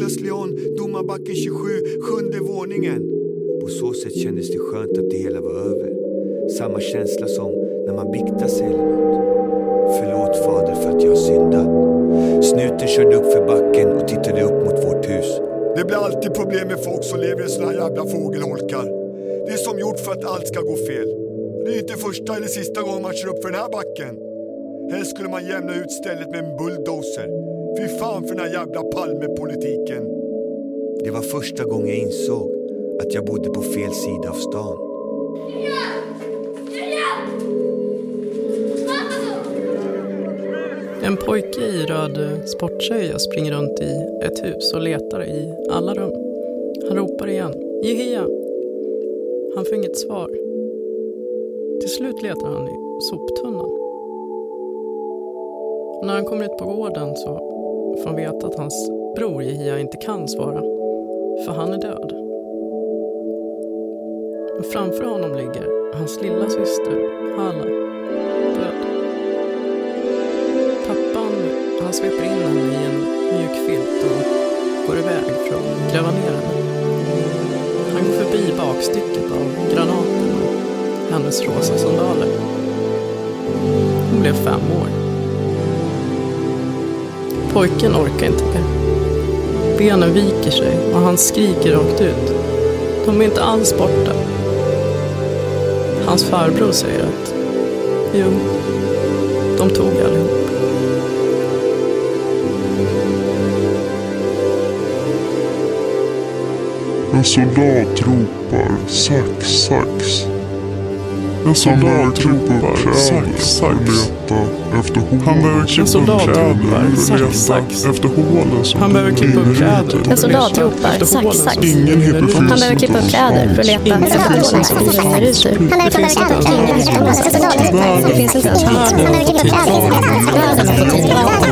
Thomas Leon, Domarbacken 27, sjunde våningen. På så sätt kändes det skönt att det hela var över. Samma känsla som när man biktar sig eller något. Förlåt fader för att jag har syndat. Snuten körde upp för backen och tittade upp mot vårt hus. Det blir alltid problem med folk som lever i såna här jävla fågelholkar. Det är som gjort för att allt ska gå fel. Det är inte första eller sista gången man kör upp för den här backen. Helst skulle man jämna ut stället med en bulldozer. Fy fan för den här jävla Palmepolitiken. Det var första gången jag insåg att jag bodde på fel sida av stan. En pojke i röd sporttröja springer runt i ett hus och letar i alla rum. Han ropar igen. Jehia! Han får inget svar. Till slut letar han i soptunnan. Och när han kommer ut på gården så får han veta att hans bror Jehia inte kan svara. För han är död. Och framför honom ligger hans lilla syster Hala, död. Pappan han sveper in henne i en mjuk filt och går iväg för att gräva ner henne. Han går förbi bakstycket av granaten och hennes rosa sandaler. Hon blev fem år. Pojken orkar inte mer. Benen viker sig och han skriker rakt ut. De är inte alls borta. Hans farbror säger att jo, de tog allihop. En soldat ropar sax, sax. En soldat ropar sax, sax. Han behöver klippa upp kläder sax. Efter hålen som Han behöver klippa upp kläder. En soldat ropar sax, sax. Ingen Han behöver klippa upp kläder för att leta efter hålen som bilen ut ur. Han behöver klippa upp kläder. Ingen hypotes. Det finns inte ens tid. Han behöver klippa upp kläder. Världen har fått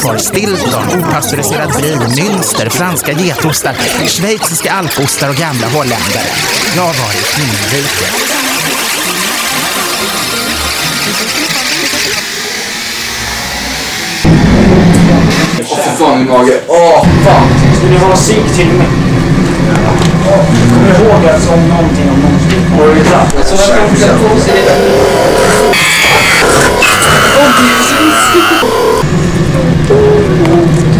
Roquefort, Stilton, opastöriserad vin, Münster, franska getostar, schweiziska alpostar och gamla holländare. Jag var i himmelriket. Åh för fan min mage. Åh fan. Ska ni ha cigg till mig? Kom ihåg att om någonting om någonting. Har